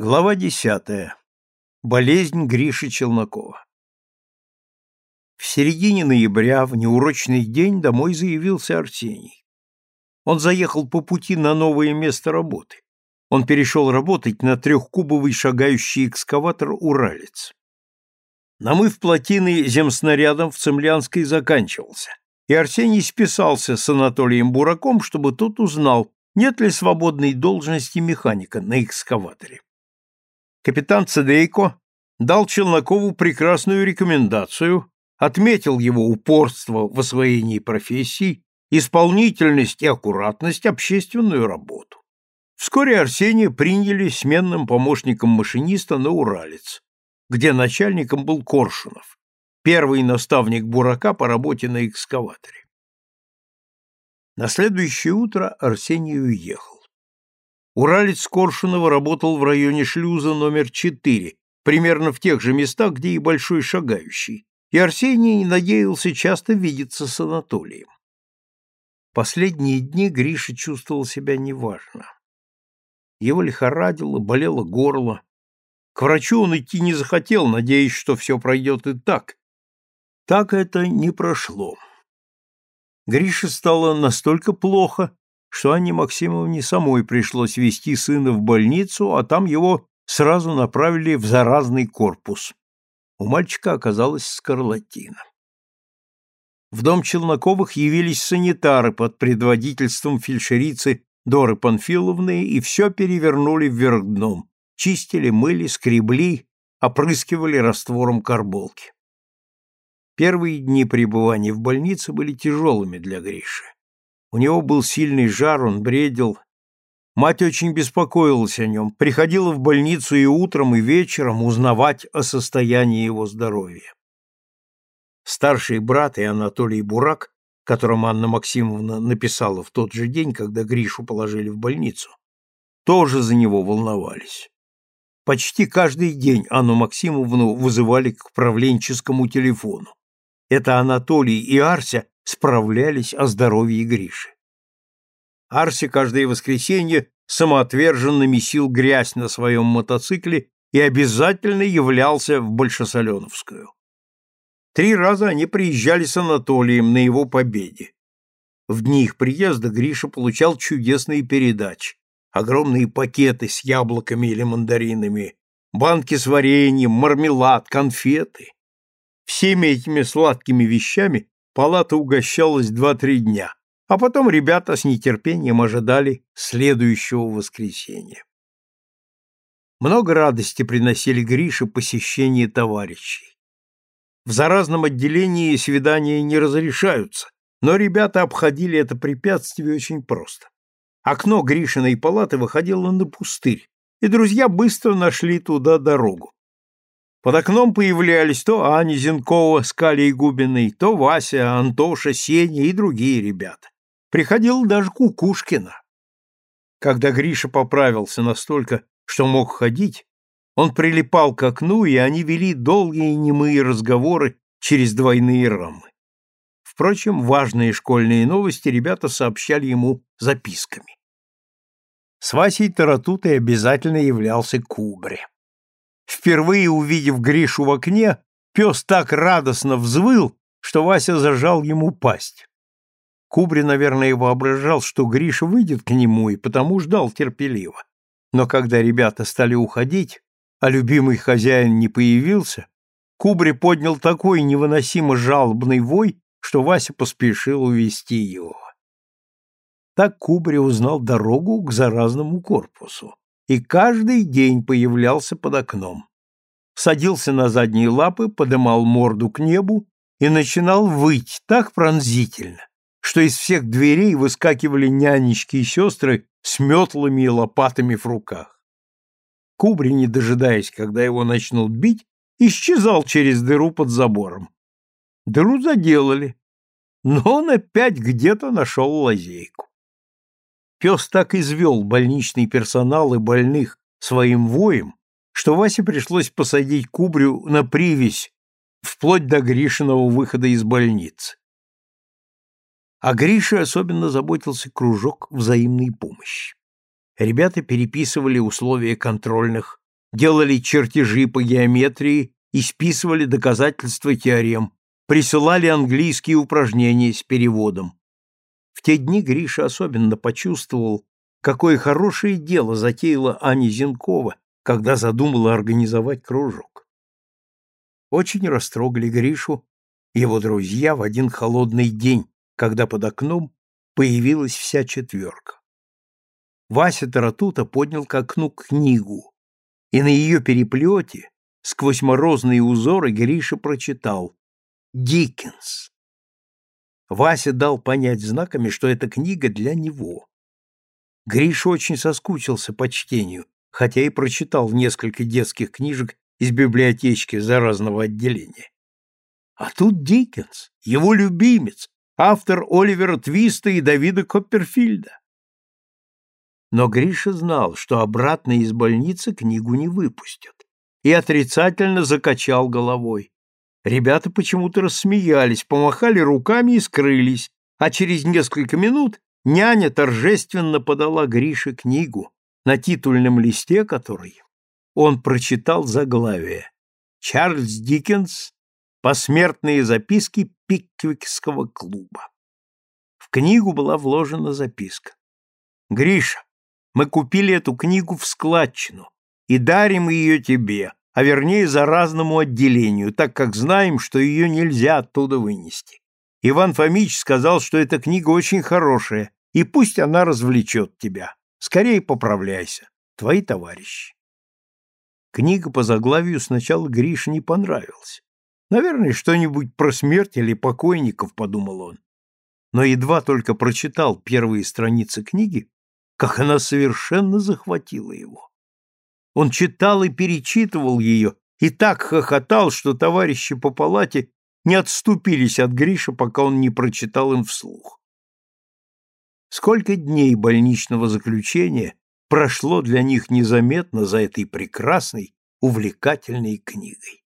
Глава десятая. Болезнь Гриши Челнокова. В середине ноября, в неурочный день, домой заявился Арсений. Он заехал по пути на новое место работы. Он перешел работать на трехкубовый шагающий экскаватор «Уралец». Намыв плотины земснарядом в Цемлянской заканчивался, и Арсений списался с Анатолием Бураком, чтобы тот узнал, нет ли свободной должности механика на экскаваторе капитан Цедейко дал Челнокову прекрасную рекомендацию, отметил его упорство в освоении профессий, исполнительность и аккуратность, общественную работу. Вскоре Арсения приняли сменным помощником машиниста на Уралец, где начальником был Коршунов, первый наставник Бурака по работе на экскаваторе. На следующее утро Арсений уехал. Уралец Коршунова работал в районе шлюза номер 4, примерно в тех же местах, где и Большой Шагающий, и Арсений надеялся часто видеться с Анатолием. Последние дни Гриша чувствовал себя неважно. Его лихорадило, болело горло. К врачу он идти не захотел, надеясь, что все пройдет и так. Так это не прошло. Грише стало настолько плохо, что Анне Максимовне самой пришлось вести сына в больницу, а там его сразу направили в заразный корпус. У мальчика оказалась скарлатина. В дом Челноковых явились санитары под предводительством фельдшерицы Доры Панфиловны и все перевернули вверх дном, чистили, мыли, скребли, опрыскивали раствором карболки. Первые дни пребывания в больнице были тяжелыми для Гриши. У него был сильный жар, он бредил. Мать очень беспокоилась о нем, приходила в больницу и утром, и вечером узнавать о состоянии его здоровья. Старший брат и Анатолий Бурак, которому Анна Максимовна написала в тот же день, когда Гришу положили в больницу, тоже за него волновались. Почти каждый день Анну Максимовну вызывали к правленческому телефону. Это Анатолий и Арся справлялись о здоровье Гриши. Арси каждое воскресенье самоотверженно месил грязь на своем мотоцикле и обязательно являлся в Большесоленовскую. Три раза они приезжали с Анатолием на его победе. В дни их приезда Гриша получал чудесные передачи, огромные пакеты с яблоками или мандаринами, банки с вареньем, мармелад, конфеты. Всеми этими сладкими вещами палата угощалась два-три дня, а потом ребята с нетерпением ожидали следующего воскресенья. Много радости приносили Грише посещение товарищей. В заразном отделении свидания не разрешаются, но ребята обходили это препятствие очень просто. Окно Гришиной палаты выходило на пустырь, и друзья быстро нашли туда дорогу. Под окном появлялись то Аня Зенкова с Калей Губиной, то Вася, Антоша, Сеня и другие ребята. Приходил даже Кукушкина. Когда Гриша поправился настолько, что мог ходить, он прилипал к окну, и они вели долгие немые разговоры через двойные рамы. Впрочем, важные школьные новости ребята сообщали ему записками. С Васей Таратутой обязательно являлся Кубре. Впервые увидев Гришу в окне, пес так радостно взвыл, что Вася зажал ему пасть. Кубри, наверное, воображал, что Гриша выйдет к нему, и потому ждал терпеливо. Но когда ребята стали уходить, а любимый хозяин не появился, Кубри поднял такой невыносимо жалобный вой, что Вася поспешил увести его. Так Кубри узнал дорогу к заразному корпусу и каждый день появлялся под окном. Садился на задние лапы, подымал морду к небу и начинал выть так пронзительно, что из всех дверей выскакивали нянечки и сестры с метлами и лопатами в руках. Кубри, не дожидаясь, когда его начнут бить, исчезал через дыру под забором. Дыру заделали, но он опять где-то нашел лазейку. Пес так извел больничный персонал и больных своим воем, что Васе пришлось посадить Кубрю на привязь вплоть до Гришиного выхода из больницы. А Грише особенно заботился кружок взаимной помощи. Ребята переписывали условия контрольных делали чертежи по геометрии и списывали доказательства теорем, присылали английские упражнения с переводом. В те дни Гриша особенно почувствовал, какое хорошее дело затеяла Аня Зенкова, когда задумала организовать кружок. Очень растрогали Гришу его друзья в один холодный день, когда под окном появилась вся четверка. Вася Таратута поднял к окну книгу, и на ее переплете, сквозь морозные узоры, Гриша прочитал «Диккенс». Вася дал понять знаками, что эта книга для него. Гриша очень соскучился по чтению, хотя и прочитал несколько детских книжек из библиотечки заразного отделения. А тут Диккенс, его любимец, автор Оливера Твиста и Давида Копперфильда. Но Гриша знал, что обратно из больницы книгу не выпустят, и отрицательно закачал головой. Ребята почему-то рассмеялись, помахали руками и скрылись, а через несколько минут няня торжественно подала Грише книгу, на титульном листе которой он прочитал заглавие «Чарльз Диккенс. Посмертные записки Пиквикского клуба». В книгу была вложена записка. «Гриша, мы купили эту книгу в складчину и дарим ее тебе, а вернее заразному отделению, так как знаем, что ее нельзя оттуда вынести. Иван Фомич сказал, что эта книга очень хорошая, и пусть она развлечет тебя. Скорее поправляйся. Твои товарищи. Книга по заглавию сначала Грише не понравилась. Наверное, что-нибудь про смерть или покойников, подумал он. Но едва только прочитал первые страницы книги, как она совершенно захватила его. Он читал и перечитывал ее, и так хохотал, что товарищи по палате не отступились от Гриша, пока он не прочитал им вслух. Сколько дней больничного заключения прошло для них незаметно за этой прекрасной, увлекательной книгой.